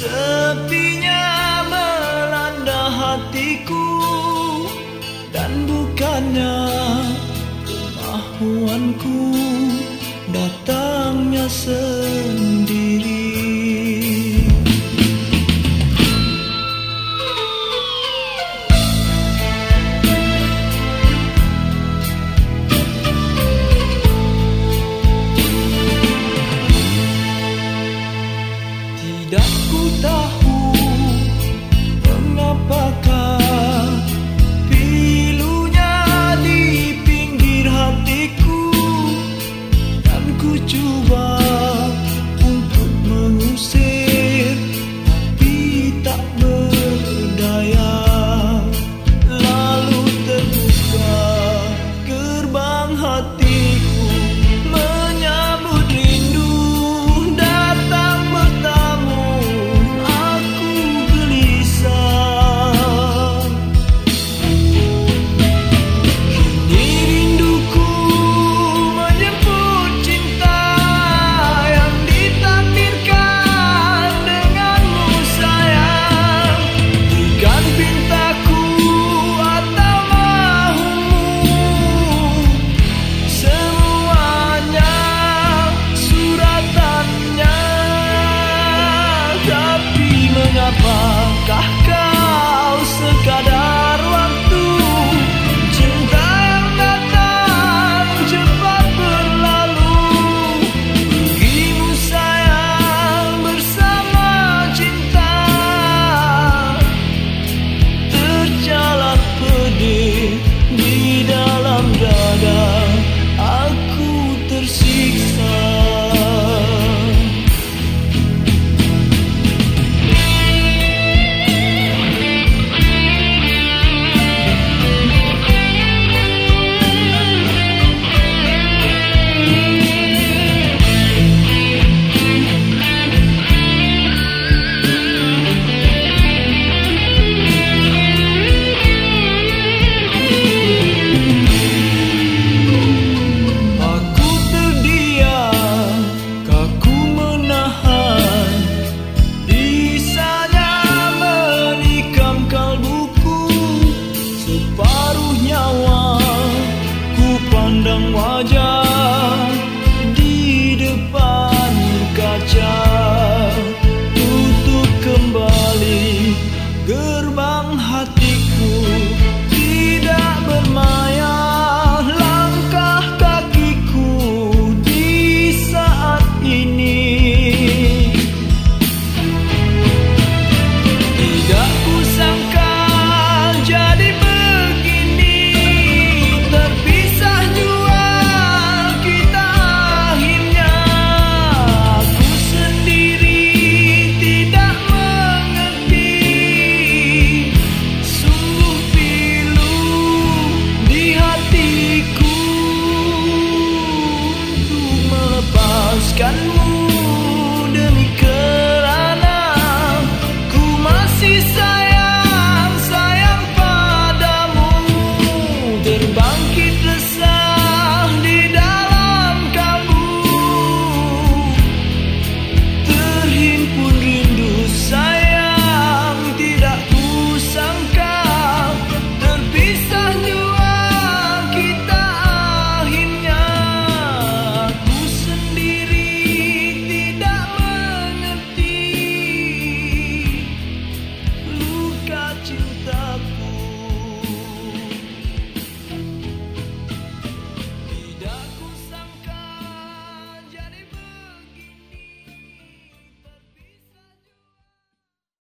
Sepinya melanda hatiku Dan bukannya kemahuanku. Datangnya sendiri you see.